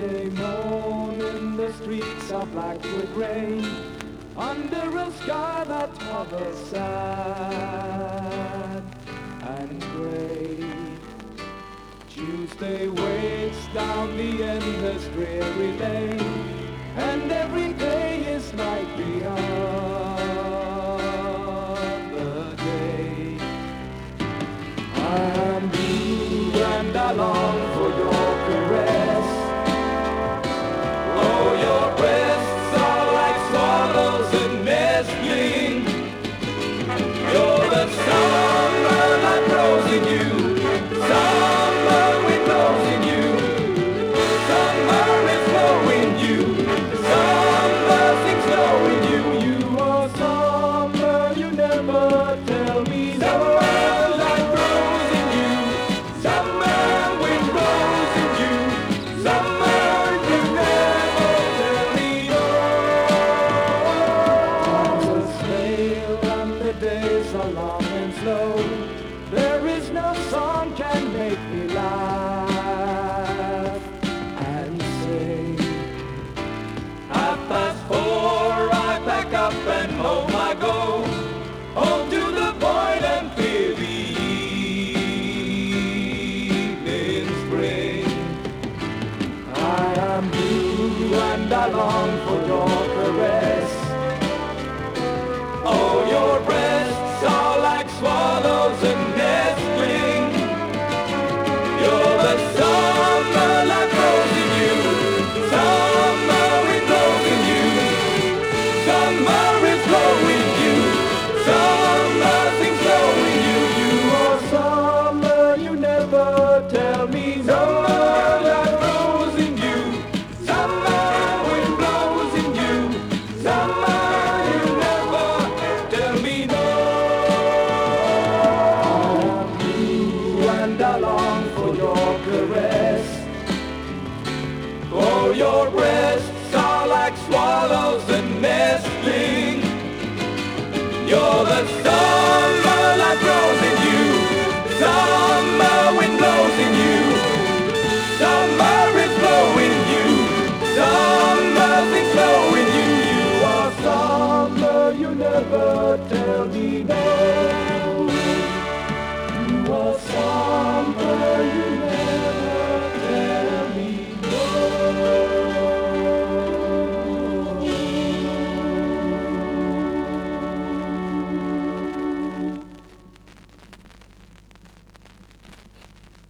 Sunday morning, the streets are black with rain under a sky that hovers sad and grey. Tuesday waits down the endless dreary lane, and every day is night beyond the day. I so long and slow. There is no song can make me laugh and sing. Half past four, I pack up and home I go. Home to the void and feel the evening spring. I am blue and I long your breasts are like swallows and nestling. You're the summer light grows in you, summer wind blows in you, summer is blowing you, summer things flow in you. You are summer, you never tell me no. You are summer.